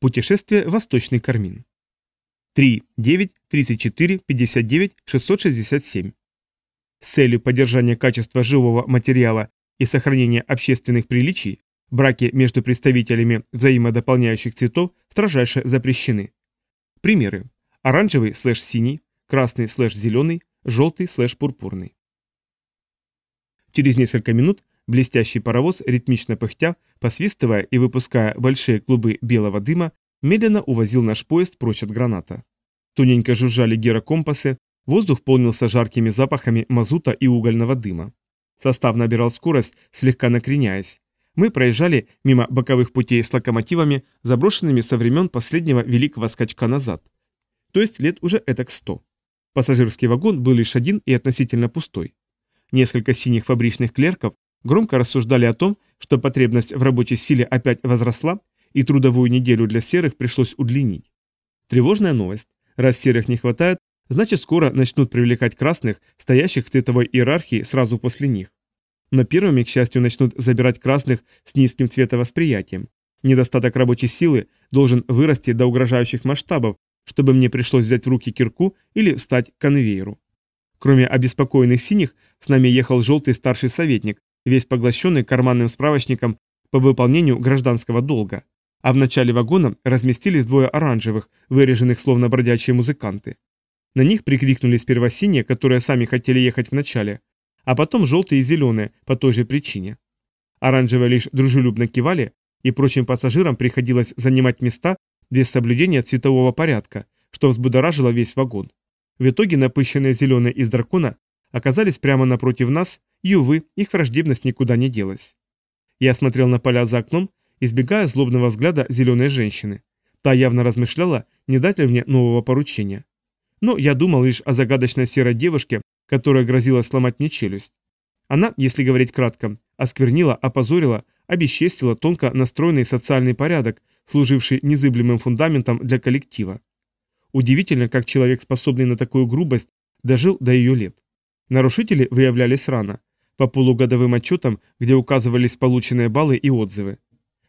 Путешествие в Восточный Кармин. 3, 9, 34, 59, 667. С целью поддержания качества живого материала и сохранения общественных приличий браки между представителями взаимодополняющих цветов строжайше запрещены. Примеры. Оранжевый слэш синий, красный слэш зеленый, желтый слэш пурпурный. Через несколько минут блестящий паровоз, ритмично пыхтя, посвистывая и выпуская большие клубы белого дыма, медленно увозил наш поезд прочь от граната. Тоненько жужжали герокомпасы, воздух полнился жаркими запахами мазута и угольного дыма. Состав набирал скорость, слегка накреняясь. Мы проезжали мимо боковых путей с локомотивами, заброшенными со времен последнего великого скачка назад. То есть лет уже этак сто. Пассажирский вагон был лишь один и относительно пустой. Несколько синих фабричных клерков громко рассуждали о том, что потребность в рабочей силе опять возросла, и трудовую неделю для серых пришлось удлинить. Тревожная новость. Раз серых не хватает, значит скоро начнут привлекать красных, стоящих в цветовой иерархии сразу после них. Но первыми, к счастью, начнут забирать красных с низким цветовосприятием. Недостаток рабочей силы должен вырасти до угрожающих масштабов, чтобы мне пришлось взять в руки кирку или стать конвейеру. Кроме обеспокоенных синих, с нами ехал желтый старший советник, весь поглощенный карманным справочником по выполнению гражданского долга а в начале вагона разместились двое оранжевых, выреженных словно бродячие музыканты. На них прикрикнули сперва синие, которые сами хотели ехать в начале, а потом желтые и зеленые по той же причине. Оранжевые лишь дружелюбно кивали, и прочим пассажирам приходилось занимать места без соблюдения цветового порядка, что взбудоражило весь вагон. В итоге напыщенные зеленые из дракона оказались прямо напротив нас, и, увы, их враждебность никуда не делась. Я смотрел на поля за окном, избегая злобного взгляда зеленой женщины. Та явно размышляла, не дать ли мне нового поручения. Но я думал лишь о загадочной серой девушке, которая грозила сломать мне челюсть. Она, если говорить кратко, осквернила, опозорила, обесчестила тонко настроенный социальный порядок, служивший незыблемым фундаментом для коллектива. Удивительно, как человек, способный на такую грубость, дожил до ее лет. Нарушители выявлялись рано, по полугодовым отчетам, где указывались полученные баллы и отзывы.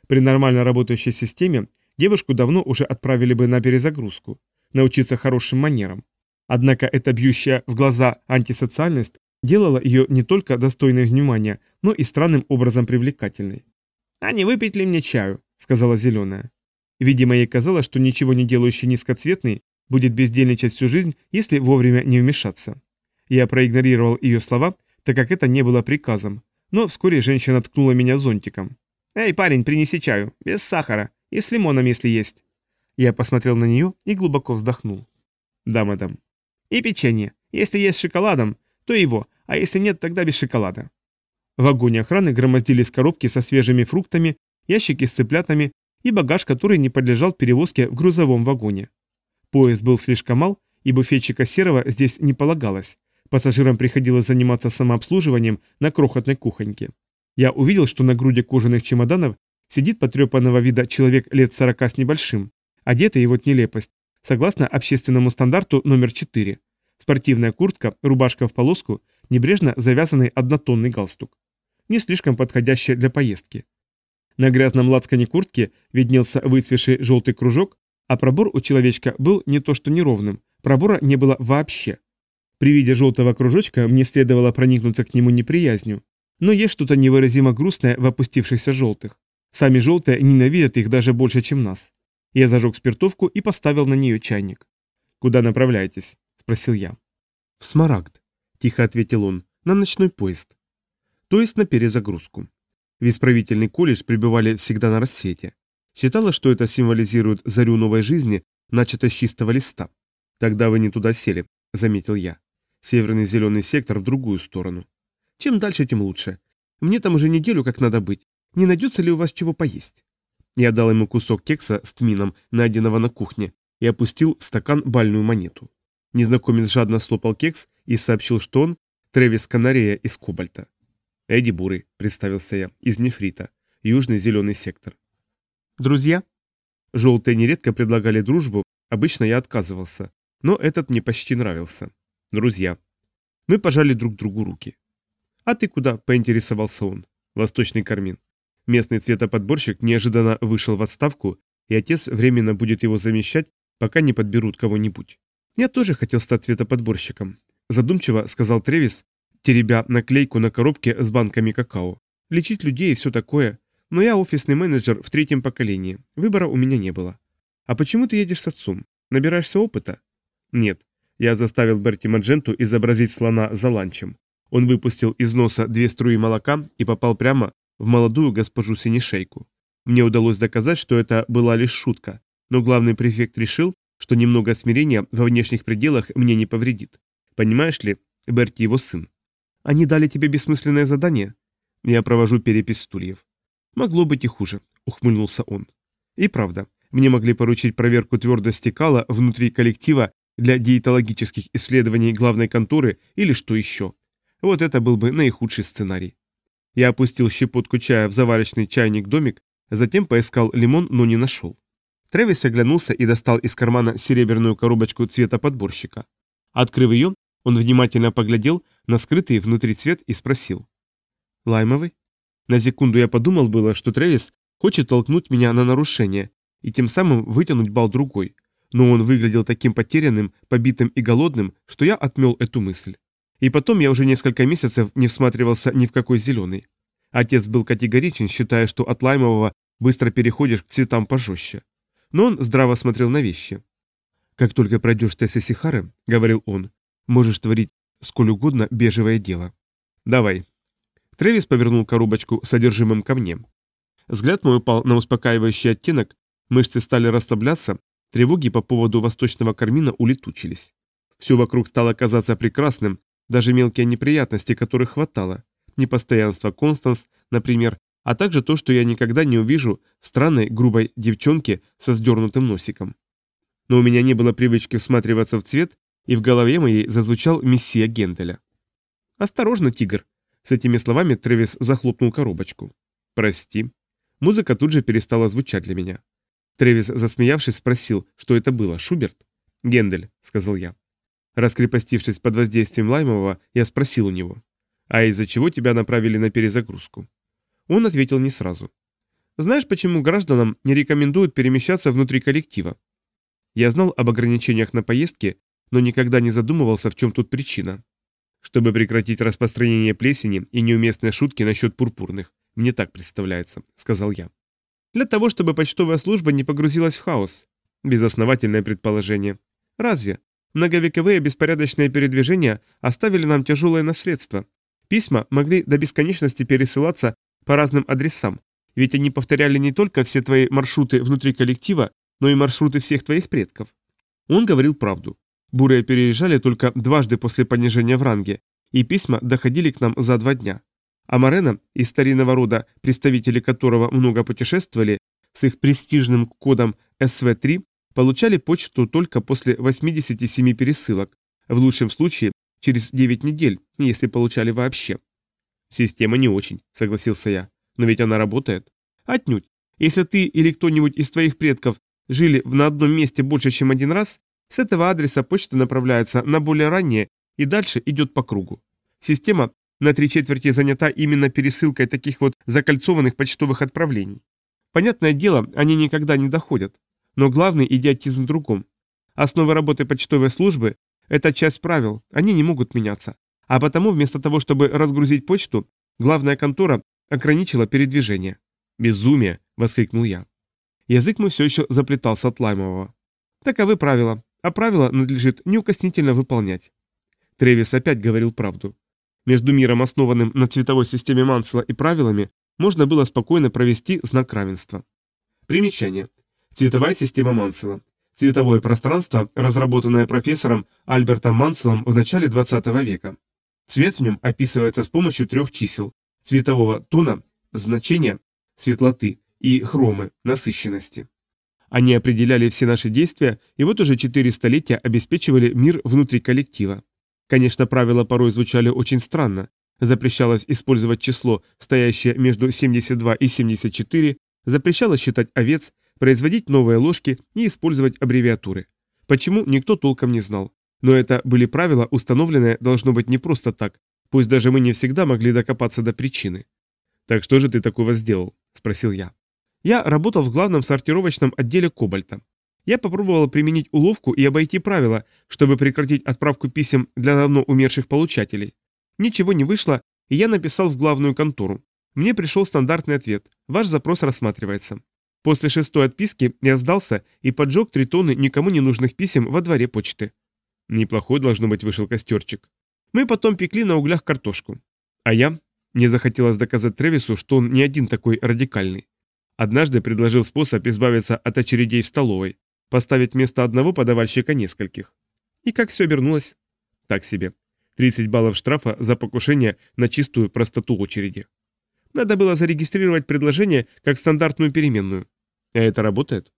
При нормально работающей системе девушку давно уже отправили бы на перезагрузку, научиться хорошим манерам. Однако эта бьющая в глаза антисоциальность делала ее не только достойной внимания, но и странным образом привлекательной. «А не выпить ли мне чаю?» — сказала зеленая. Видимо, ей казалось, что ничего не делающий низкоцветный будет бездельничать всю жизнь, если вовремя не вмешаться. Я проигнорировал ее слова, так как это не было приказом, но вскоре женщина ткнула меня зонтиком. «Эй, парень, принеси чаю, без сахара, и с лимоном, если есть». Я посмотрел на нее и глубоко вздохнул. «Да, мадам». «И печенье. Если есть с шоколадом, то его, а если нет, тогда без шоколада». В вагоне охраны громоздились коробки со свежими фруктами, ящики с цыплятами и багаж, который не подлежал перевозке в грузовом вагоне. Поезд был слишком мал, и буфетчика серого здесь не полагалось. Пассажирам приходилось заниматься самообслуживанием на крохотной кухоньке. Я увидел, что на груди кожаных чемоданов сидит потрепанного вида человек лет сорока с небольшим, одетый его нелепость, согласно общественному стандарту номер 4. Спортивная куртка, рубашка в полоску, небрежно завязанный однотонный галстук. Не слишком подходящая для поездки. На грязном лацкане куртки виднелся выцвеший желтый кружок, а пробор у человечка был не то что неровным, пробора не было вообще. При виде желтого кружочка мне следовало проникнуться к нему неприязнью, но есть что-то невыразимо грустное в опустившихся желтых. Сами желтые ненавидят их даже больше, чем нас. Я зажег спиртовку и поставил на нее чайник. «Куда направляетесь?» – спросил я. «В Смарагд», – тихо ответил он, – «на ночной поезд». То есть на перезагрузку. В исправительный колледж пребывали всегда на рассвете. Считала, что это символизирует зарю новой жизни, начатой с чистого листа. «Тогда вы не туда сели», – заметил я. Северный зеленый сектор в другую сторону. Чем дальше, тем лучше. Мне там уже неделю как надо быть. Не найдется ли у вас чего поесть?» Я дал ему кусок кекса с тмином, найденного на кухне, и опустил в стакан бальную монету. Незнакомец жадно слопал кекс и сообщил, что он Тревис Канарея из Кобальта. Эдди Буры, представился я, из нефрита, южный зеленый сектор. Друзья? Желтые нередко предлагали дружбу, обычно я отказывался, но этот мне почти нравился. Друзья. Мы пожали друг другу руки. «А ты куда?» – поинтересовался он. «Восточный кармин». Местный цветоподборщик неожиданно вышел в отставку и отец временно будет его замещать, пока не подберут кого-нибудь. Я тоже хотел стать цветоподборщиком. Задумчиво сказал Тревис, теребя наклейку на коробке с банками какао. Лечить людей и все такое. Но я офисный менеджер в третьем поколении. Выбора у меня не было. А почему ты едешь с отцом? Набираешься опыта? Нет. Я заставил Берти Мадженту изобразить слона за ланчем. Он выпустил из носа две струи молока и попал прямо в молодую госпожу Синишейку. Мне удалось доказать, что это была лишь шутка, но главный префект решил, что немного смирения во внешних пределах мне не повредит. Понимаешь ли, Берти его сын. Они дали тебе бессмысленное задание? Я провожу перепись стульев. Могло быть и хуже, ухмыльнулся он. И правда, мне могли поручить проверку твердости кала внутри коллектива для диетологических исследований главной конторы или что еще. Вот это был бы наихудший сценарий. Я опустил щепотку чая в заварочный чайник-домик, затем поискал лимон, но не нашел. Трэвис оглянулся и достал из кармана серебряную коробочку цвета подборщика. Открыв ее, он внимательно поглядел на скрытый внутри цвет и спросил. «Лаймовый?» На секунду я подумал было, что Трэвис хочет толкнуть меня на нарушение и тем самым вытянуть бал другой, но он выглядел таким потерянным, побитым и голодным, что я отмел эту мысль. И потом я уже несколько месяцев не всматривался ни в какой зеленый. Отец был категоричен, считая, что от лаймового быстро переходишь к цветам пожестче. Но он здраво смотрел на вещи. «Как только пройдешь тест Сихары, — говорил он, — можешь творить сколь угодно бежевое дело. Давай». Трэвис повернул коробочку содержимым ко мне. Взгляд мой упал на успокаивающий оттенок, мышцы стали расслабляться, тревоги по поводу восточного кармина улетучились. Все вокруг стало казаться прекрасным, даже мелкие неприятности, которых хватало. Непостоянство Констанс, например, а также то, что я никогда не увижу странной грубой девчонки со сдернутым носиком. Но у меня не было привычки всматриваться в цвет, и в голове моей зазвучал мессия Генделя. «Осторожно, тигр!» С этими словами Трэвис захлопнул коробочку. «Прости». Музыка тут же перестала звучать для меня. Трэвис, засмеявшись, спросил, что это было, Шуберт? «Гендель», — сказал я. Раскрепостившись под воздействием Лаймового, я спросил у него, «А из-за чего тебя направили на перезагрузку?» Он ответил не сразу. «Знаешь, почему гражданам не рекомендуют перемещаться внутри коллектива?» Я знал об ограничениях на поездки, но никогда не задумывался, в чем тут причина. Чтобы прекратить распространение плесени и неуместные шутки насчет пурпурных, мне так представляется, сказал я. Для того, чтобы почтовая служба не погрузилась в хаос. Безосновательное предположение. Разве? Многовековые беспорядочные передвижения оставили нам тяжелое наследство. Письма могли до бесконечности пересылаться по разным адресам, ведь они повторяли не только все твои маршруты внутри коллектива, но и маршруты всех твоих предков. Он говорил правду. Бурые переезжали только дважды после понижения в ранге, и письма доходили к нам за два дня. А Морена, из старинного рода, представители которого много путешествовали, с их престижным кодом СВ-3, получали почту только после 87 пересылок, в лучшем случае через 9 недель, если получали вообще. Система не очень, согласился я. Но ведь она работает. Отнюдь. Если ты или кто-нибудь из твоих предков жили на одном месте больше, чем один раз, с этого адреса почта направляется на более раннее и дальше идет по кругу. Система на три четверти занята именно пересылкой таких вот закольцованных почтовых отправлений. Понятное дело, они никогда не доходят. Но главный идиотизм в другом. Основа работы почтовой службы – это часть правил, они не могут меняться. А потому вместо того, чтобы разгрузить почту, главная контора ограничила передвижение. «Безумие!» – воскликнул я. Язык мой все еще заплетался от Лаймового. Таковы правила, а правила надлежит неукоснительно выполнять. Тревис опять говорил правду. Между миром, основанным на цветовой системе Мансела и правилами, можно было спокойно провести знак равенства. Примечание. Цветовая система Мансела. Цветовое пространство, разработанное профессором Альбертом Манселом в начале 20 века. Цвет в нем описывается с помощью трех чисел – цветового тона, значения, светлоты и хромы, насыщенности. Они определяли все наши действия и вот уже четыре столетия обеспечивали мир внутри коллектива. Конечно, правила порой звучали очень странно. Запрещалось использовать число, стоящее между 72 и 74, запрещалось считать овец, производить новые ложки и использовать аббревиатуры. Почему, никто толком не знал. Но это были правила, установленные должно быть не просто так, пусть даже мы не всегда могли докопаться до причины. «Так что же ты такого сделал?» – спросил я. Я работал в главном сортировочном отделе Кобальта. Я попробовал применить уловку и обойти правила, чтобы прекратить отправку писем для давно умерших получателей. Ничего не вышло, и я написал в главную контору. Мне пришел стандартный ответ. Ваш запрос рассматривается. После шестой отписки я сдался и поджег три тонны никому не нужных писем во дворе почты. Неплохой, должно быть, вышел костерчик. Мы потом пекли на углях картошку. А я... Мне захотелось доказать Тревису, что он не один такой радикальный. Однажды предложил способ избавиться от очередей в столовой, поставить вместо одного подавальщика нескольких. И как все обернулось? Так себе. 30 баллов штрафа за покушение на чистую простоту очереди. Надо было зарегистрировать предложение как стандартную переменную. А это работает?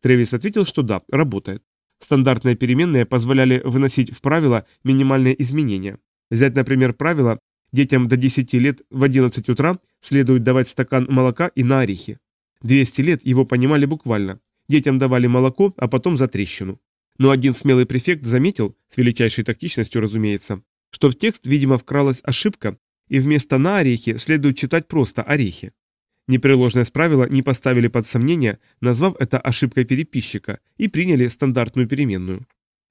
Тревис ответил, что да, работает. Стандартные переменные позволяли выносить в правила минимальные изменения. Взять, например, правило «детям до 10 лет в 11 утра следует давать стакан молока и на орехи». 200 лет его понимали буквально. Детям давали молоко, а потом за трещину. Но один смелый префект заметил, с величайшей тактичностью, разумеется, что в текст, видимо, вкралась ошибка, и вместо «на орехи» следует читать просто «орехи». Непреложное правило не поставили под сомнение, назвав это ошибкой переписчика, и приняли стандартную переменную.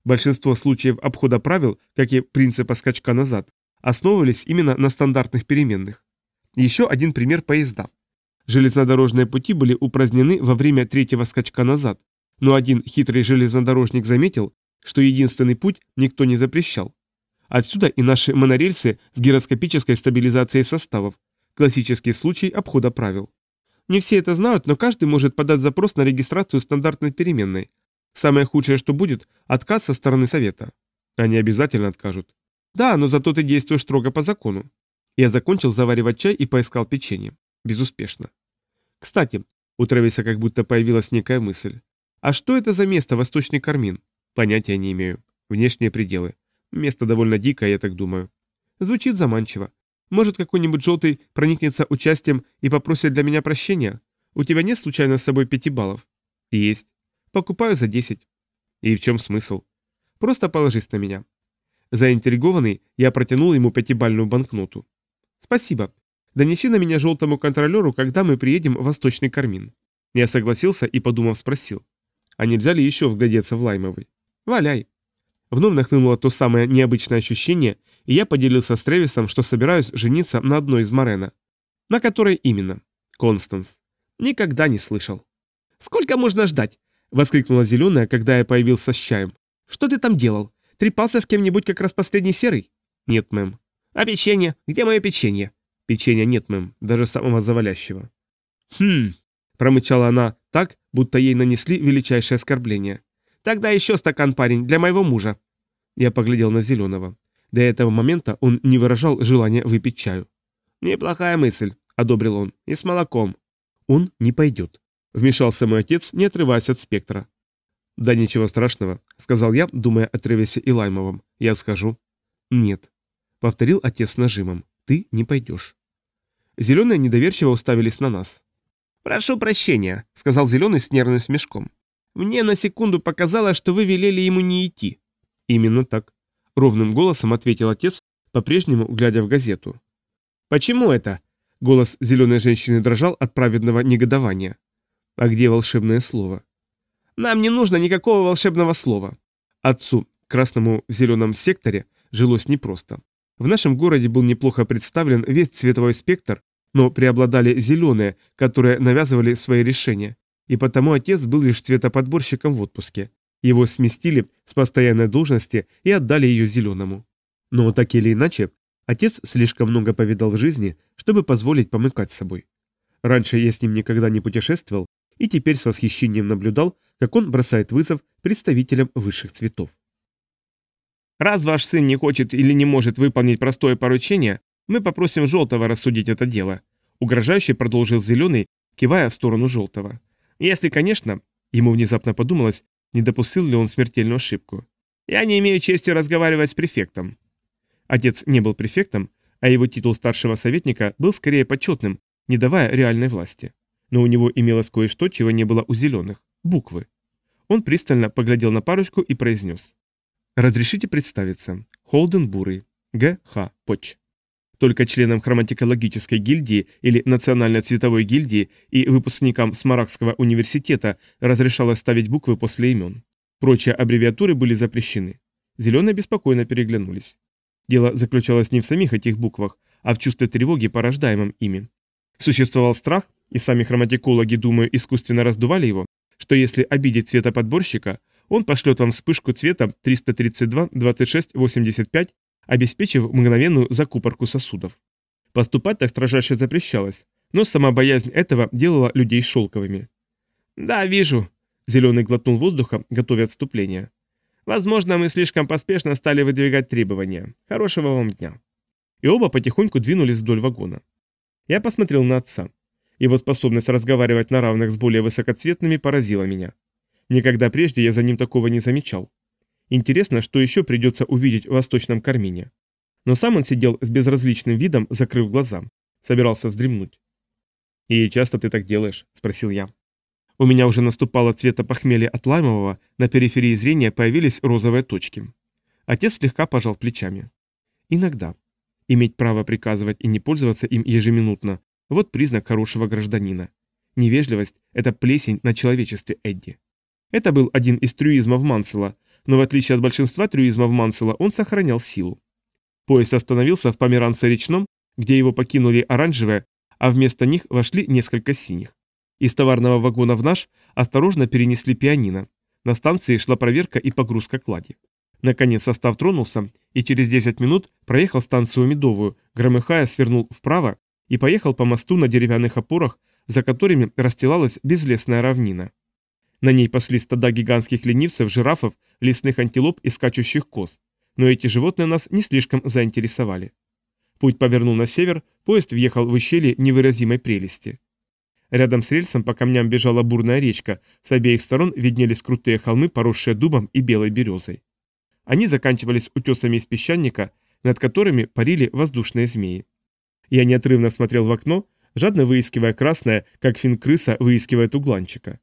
Большинство случаев обхода правил, как и принципа скачка назад, основывались именно на стандартных переменных. Еще один пример поезда. Железнодорожные пути были упразднены во время третьего скачка назад, но один хитрый железнодорожник заметил, что единственный путь никто не запрещал. Отсюда и наши монорельсы с гироскопической стабилизацией составов, классический случай обхода правил. Не все это знают, но каждый может подать запрос на регистрацию стандартной переменной. Самое худшее, что будет – отказ со стороны совета. Они обязательно откажут. Да, но зато ты действуешь строго по закону. Я закончил заваривать чай и поискал печенье. Безуспешно. Кстати, у Трэвиса как будто появилась некая мысль. А что это за место, Восточный Кармин? Понятия не имею. Внешние пределы. Место довольно дикое, я так думаю. Звучит заманчиво. Может, какой-нибудь желтый проникнется участием и попросит для меня прощения? У тебя нет случайно с собой пяти баллов? Есть. Покупаю за десять. И в чем смысл? Просто положись на меня. Заинтригованный, я протянул ему пятибальную банкноту. Спасибо. Донеси на меня желтому контролеру, когда мы приедем в Восточный Кармин. Я согласился и, подумав, спросил. А нельзя ли еще вглядеться в Лаймовый? Валяй. Вновь нахлынуло то самое необычное ощущение, и я поделился с Тревисом, что собираюсь жениться на одной из Морена. На которой именно? Констанс. Никогда не слышал. «Сколько можно ждать?» — воскликнула Зеленая, когда я появился с чаем. «Что ты там делал? Трепался с кем-нибудь как раз последний серый?» «Нет, мэм». «А печенье? Где мое печенье?» «Печенья нет, мэм, даже самого завалящего». «Хм...» — промычала она так, будто ей нанесли величайшее оскорбление. Тогда еще стакан, парень, для моего мужа. Я поглядел на Зеленого. До этого момента он не выражал желания выпить чаю. «Неплохая мысль», — одобрил он, — «и с молоком». «Он не пойдет», — вмешался мой отец, не отрываясь от спектра. «Да ничего страшного», — сказал я, думая о Тревесе и Лаймовом. «Я схожу». «Нет», — повторил отец с нажимом. «Ты не пойдешь». Зеленые недоверчиво уставились на нас. «Прошу прощения», — сказал Зеленый с нервным смешком. Мне на секунду показалось, что вы велели ему не идти. Именно так. Ровным голосом ответил отец, по-прежнему глядя в газету. Почему это? Голос зеленой женщины дрожал от праведного негодования. А где волшебное слово? Нам не нужно никакого волшебного слова. Отцу, красному в зеленом секторе, жилось непросто. В нашем городе был неплохо представлен весь цветовой спектр, но преобладали зеленые, которые навязывали свои решения, и потому отец был лишь цветоподборщиком в отпуске. Его сместили с постоянной должности и отдали ее зеленому. Но так или иначе, отец слишком много повидал в жизни, чтобы позволить помыкать собой. Раньше я с ним никогда не путешествовал, и теперь с восхищением наблюдал, как он бросает вызов представителям высших цветов. Раз ваш сын не хочет или не может выполнить простое поручение, мы попросим желтого рассудить это дело. Угрожающе продолжил зеленый, кивая в сторону желтого. Если, конечно, ему внезапно подумалось, не допустил ли он смертельную ошибку. Я не имею чести разговаривать с префектом. Отец не был префектом, а его титул старшего советника был скорее почетным, не давая реальной власти. Но у него имелось кое-что, чего не было у зеленых – буквы. Он пристально поглядел на парочку и произнес. «Разрешите представиться. Холден Бурый. Г. Х. Поч». Только членам хроматикологической гильдии или национальной цветовой гильдии и выпускникам Смарагского университета разрешалось ставить буквы после имен. Прочие аббревиатуры были запрещены. Зеленые беспокойно переглянулись. Дело заключалось не в самих этих буквах, а в чувстве тревоги, порождаемом ими. Существовал страх, и сами хроматикологи, думаю, искусственно раздували его, что если обидеть цветоподборщика, он пошлет вам вспышку цвета 332-26-85, обеспечив мгновенную закупорку сосудов. Поступать так строжайше запрещалось, но сама боязнь этого делала людей шелковыми. «Да, вижу», — Зеленый глотнул воздуха, готовя отступление. «Возможно, мы слишком поспешно стали выдвигать требования. Хорошего вам дня». И оба потихоньку двинулись вдоль вагона. Я посмотрел на отца. Его способность разговаривать на равных с более высокоцветными поразила меня. Никогда прежде я за ним такого не замечал. Интересно, что еще придется увидеть в восточном кармине. Но сам он сидел с безразличным видом, закрыв глаза. Собирался вздремнуть. «И часто ты так делаешь?» – спросил я. У меня уже наступало цвета похмелья от лаймового, на периферии зрения появились розовые точки. Отец слегка пожал плечами. Иногда. Иметь право приказывать и не пользоваться им ежеминутно – вот признак хорошего гражданина. Невежливость – это плесень на человечестве Эдди. Это был один из трюизмов Мансела, но в отличие от большинства трюизмов Мансела он сохранял силу. Поезд остановился в Померанце-речном, где его покинули оранжевые, а вместо них вошли несколько синих. Из товарного вагона в наш осторожно перенесли пианино. На станции шла проверка и погрузка клади. Наконец состав тронулся и через 10 минут проехал станцию Медовую, громыхая свернул вправо и поехал по мосту на деревянных опорах, за которыми расстилалась безлесная равнина. На ней пасли стада гигантских ленивцев, жирафов, лесных антилоп и скачущих коз. Но эти животные нас не слишком заинтересовали. Путь повернул на север, поезд въехал в ущелье невыразимой прелести. Рядом с рельсом по камням бежала бурная речка, с обеих сторон виднелись крутые холмы, поросшие дубом и белой березой. Они заканчивались утесами из песчаника, над которыми парили воздушные змеи. Я неотрывно смотрел в окно, жадно выискивая красное, как фин-крыса выискивает угланчика.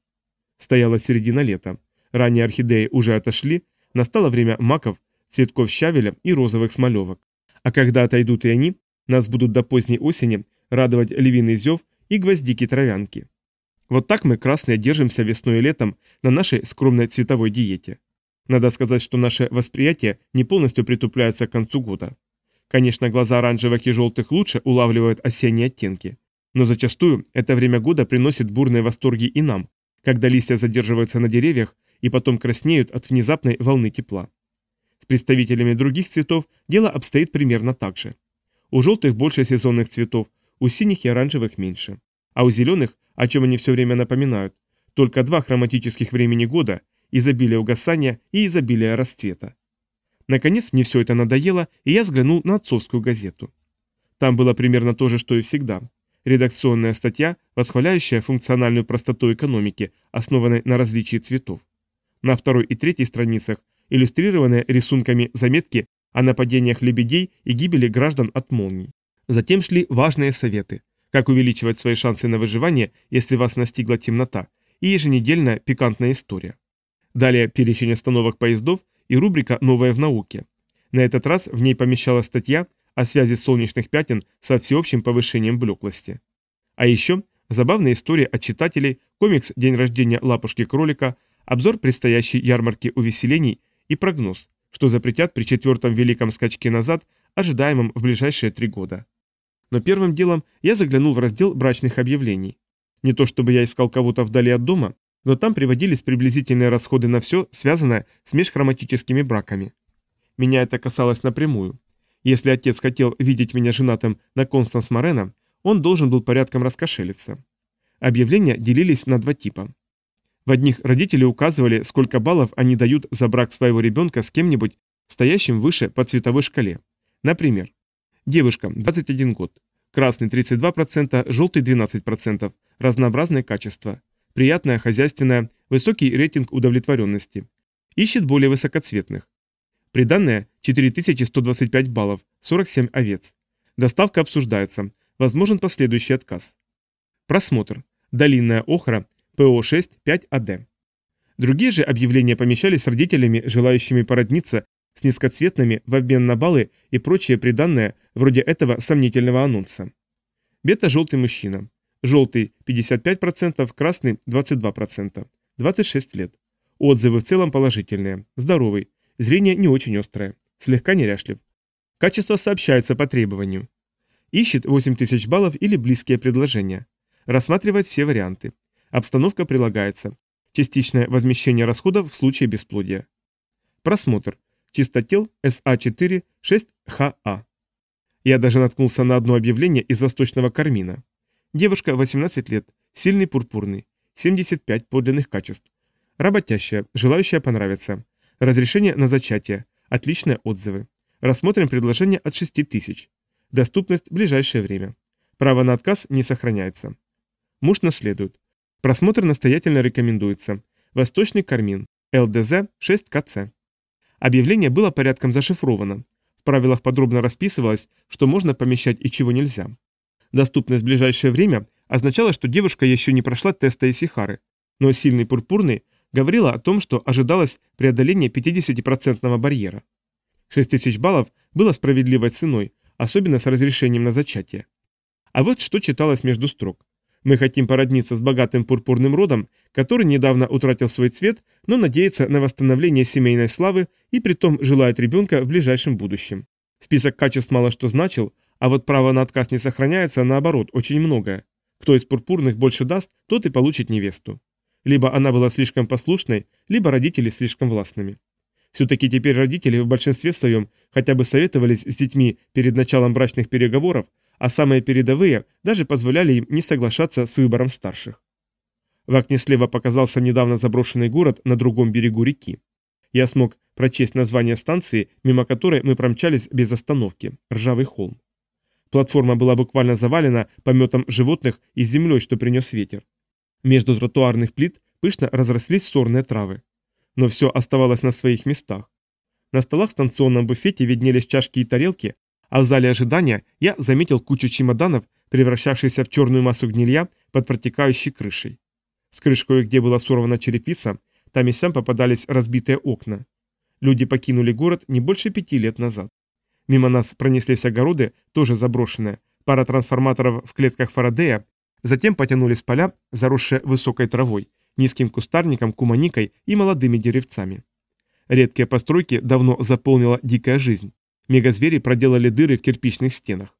Стояла середина лета. Ранние орхидеи уже отошли, настало время маков, цветков щавеля и розовых смолевок. А когда отойдут и они, нас будут до поздней осени радовать львиный зев и гвоздики-травянки. Вот так мы, красные, держимся весной и летом на нашей скромной цветовой диете. Надо сказать, что наше восприятие не полностью притупляется к концу года. Конечно, глаза оранжевых и желтых лучше улавливают осенние оттенки. Но зачастую это время года приносит бурные восторги и нам, когда листья задерживаются на деревьях и потом краснеют от внезапной волны тепла. С представителями других цветов дело обстоит примерно так же. У желтых больше сезонных цветов, у синих и оранжевых меньше. А у зеленых, о чем они все время напоминают, только два хроматических времени года – изобилие угасания и изобилие расцвета. Наконец мне все это надоело, и я взглянул на отцовскую газету. Там было примерно то же, что и всегда. Редакционная статья, восхваляющая функциональную простоту экономики, основанной на различии цветов. На второй и третьей страницах иллюстрированные рисунками заметки о нападениях лебедей и гибели граждан от молний. Затем шли важные советы, как увеличивать свои шансы на выживание, если вас настигла темнота, и еженедельная пикантная история. Далее перечень остановок поездов и рубрика «Новое в науке». На этот раз в ней помещалась статья о связи солнечных пятен со всеобщим повышением блеклости. А еще забавная история от читателей, комикс «День рождения лапушки-кролика», обзор предстоящей ярмарки увеселений и прогноз, что запретят при четвертом великом скачке назад, ожидаемом в ближайшие три года. Но первым делом я заглянул в раздел брачных объявлений. Не то чтобы я искал кого-то вдали от дома, но там приводились приблизительные расходы на все, связанное с межхроматическими браками. Меня это касалось напрямую. Если отец хотел видеть меня женатым на Констанс Морена, он должен был порядком раскошелиться. Объявления делились на два типа. В одних родители указывали, сколько баллов они дают за брак своего ребенка с кем-нибудь, стоящим выше по цветовой шкале. Например, девушка, 21 год, красный 32%, желтый 12%, разнообразное качество, приятное, хозяйственное, высокий рейтинг удовлетворенности. Ищет более высокоцветных. Приданное 4125 баллов, 47 овец. Доставка обсуждается. Возможен последующий отказ. Просмотр. Долинная охра, ПО-6 5АД. Другие же объявления помещались с родителями, желающими породниться с низкоцветными в обмен на баллы и прочие приданное вроде этого сомнительного анонса. Бета-желтый мужчина. Желтый 55%, красный 22%. 26 лет. Отзывы в целом положительные. Здоровый. Зрение не очень острое. Слегка неряшлив. Качество сообщается по требованию. Ищет 8000 баллов или близкие предложения. Рассматривает все варианты. Обстановка прилагается. Частичное возмещение расходов в случае бесплодия. Просмотр. Чистотел СА4 6ХА. Я даже наткнулся на одно объявление из Восточного Кармина. Девушка 18 лет, сильный пурпурный, 75 подлинных качеств. Работящая, желающая понравиться. Разрешение на зачатие, отличные отзывы. Рассмотрим предложение от 6000. Доступность в ближайшее время. Право на отказ не сохраняется. Муж наследует. Просмотр настоятельно рекомендуется. Восточный Кармин. ЛДЗ 6КЦ. Объявление было порядком зашифровано. В правилах подробно расписывалось, что можно помещать и чего нельзя. Доступность в ближайшее время означала, что девушка еще не прошла теста Исихары, но сильный пурпурный говорила о том, что ожидалось преодоление 50% барьера. 6000 баллов было справедливой ценой, особенно с разрешением на зачатие. А вот что читалось между строк. Мы хотим породниться с богатым пурпурным родом, который недавно утратил свой цвет, но надеется на восстановление семейной славы и притом желает ребенка в ближайшем будущем. Список качеств мало что значил, а вот право на отказ не сохраняется, а наоборот, очень многое. Кто из пурпурных больше даст, тот и получит невесту. Либо она была слишком послушной, либо родители слишком властными. Все-таки теперь родители в большинстве своем хотя бы советовались с детьми перед началом брачных переговоров, а самые передовые даже позволяли им не соглашаться с выбором старших. В окне слева показался недавно заброшенный город на другом берегу реки. Я смог прочесть название станции, мимо которой мы промчались без остановки – Ржавый холм. Платформа была буквально завалена пометом животных и землей, что принес ветер. Между тротуарных плит пышно разрослись сорные травы. Но все оставалось на своих местах. На столах в станционном буфете виднелись чашки и тарелки, а в зале ожидания я заметил кучу чемоданов, превращавшихся в черную массу гнилья под протекающей крышей. С крышкой, где была сорвана черепица, там и сям попадались разбитые окна. Люди покинули город не больше пяти лет назад. Мимо нас пронеслись огороды, тоже заброшенные, пара трансформаторов в клетках Фарадея, затем потянулись поля, заросшие высокой травой, низким кустарником, куманикой и молодыми деревцами. Редкие постройки давно заполнила дикая жизнь. Мегазвери проделали дыры в кирпичных стенах.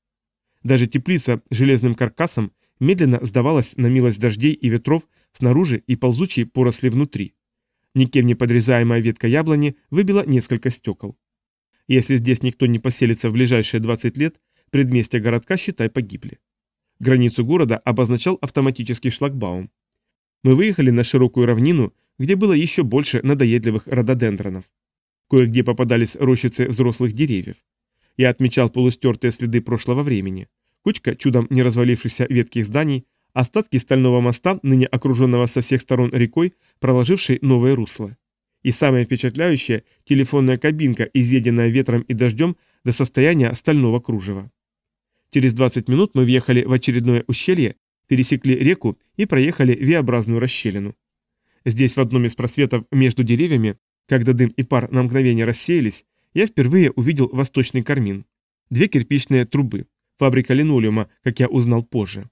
Даже теплица с железным каркасом медленно сдавалась на милость дождей и ветров снаружи и ползучей поросли внутри. Никем не подрезаемая ветка яблони выбила несколько стекол. Если здесь никто не поселится в ближайшие 20 лет, предместья городка, считай, погибли. Границу города обозначал автоматический шлагбаум. Мы выехали на широкую равнину, где было еще больше надоедливых рододендронов. Кое-где попадались рощицы взрослых деревьев. Я отмечал полустертые следы прошлого времени. Кучка чудом не развалившихся ветких зданий, остатки стального моста, ныне окруженного со всех сторон рекой, проложившей новое русло. И самое впечатляющее – телефонная кабинка, изъеденная ветром и дождем до состояния стального кружева. Через 20 минут мы въехали в очередное ущелье, пересекли реку и проехали V-образную расщелину. Здесь, в одном из просветов между деревьями, когда дым и пар на мгновение рассеялись, я впервые увидел восточный кармин. Две кирпичные трубы, фабрика линолеума, как я узнал позже.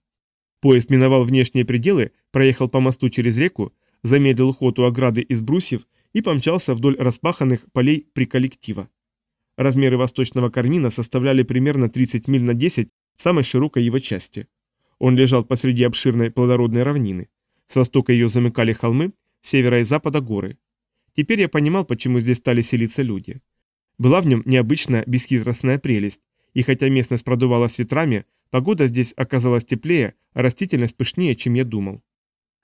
Поезд миновал внешние пределы, проехал по мосту через реку, замедлил ход у ограды из брусьев и помчался вдоль распаханных полей при коллектива. Размеры восточного кармина составляли примерно 30 миль на 10 в самой широкой его части. Он лежал посреди обширной плодородной равнины. С востока ее замыкали холмы, с севера и запада горы. Теперь я понимал, почему здесь стали селиться люди. Была в нем необычная бесхитростная прелесть, и хотя местность продувалась ветрами, погода здесь оказалась теплее, а растительность пышнее, чем я думал.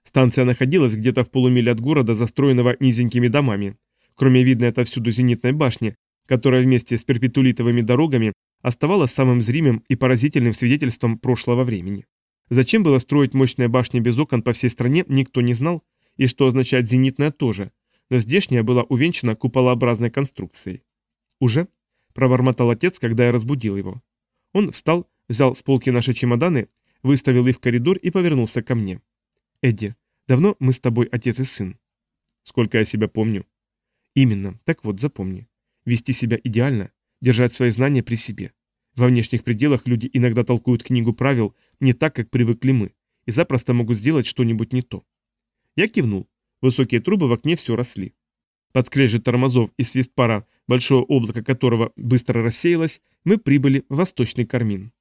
Станция находилась где-то в полумиле от города, застроенного низенькими домами. Кроме видной отовсюду зенитной башни, которая вместе с перпетулитовыми дорогами оставалась самым зримым и поразительным свидетельством прошлого времени. Зачем было строить мощные башни без окон по всей стране, никто не знал, и что означает зенитная тоже, но здешняя была увенчана куполообразной конструкцией. «Уже?» – пробормотал отец, когда я разбудил его. Он встал, взял с полки наши чемоданы, выставил их в коридор и повернулся ко мне. Эдди, давно мы с тобой отец и сын? Сколько я себя помню. Именно, так вот, запомни. Вести себя идеально, держать свои знания при себе. Во внешних пределах люди иногда толкуют книгу правил не так, как привыкли мы, и запросто могут сделать что-нибудь не то. Я кивнул. Высокие трубы в окне все росли. Под скрежет тормозов и свист пара, большое облако которого быстро рассеялось, мы прибыли в восточный кармин.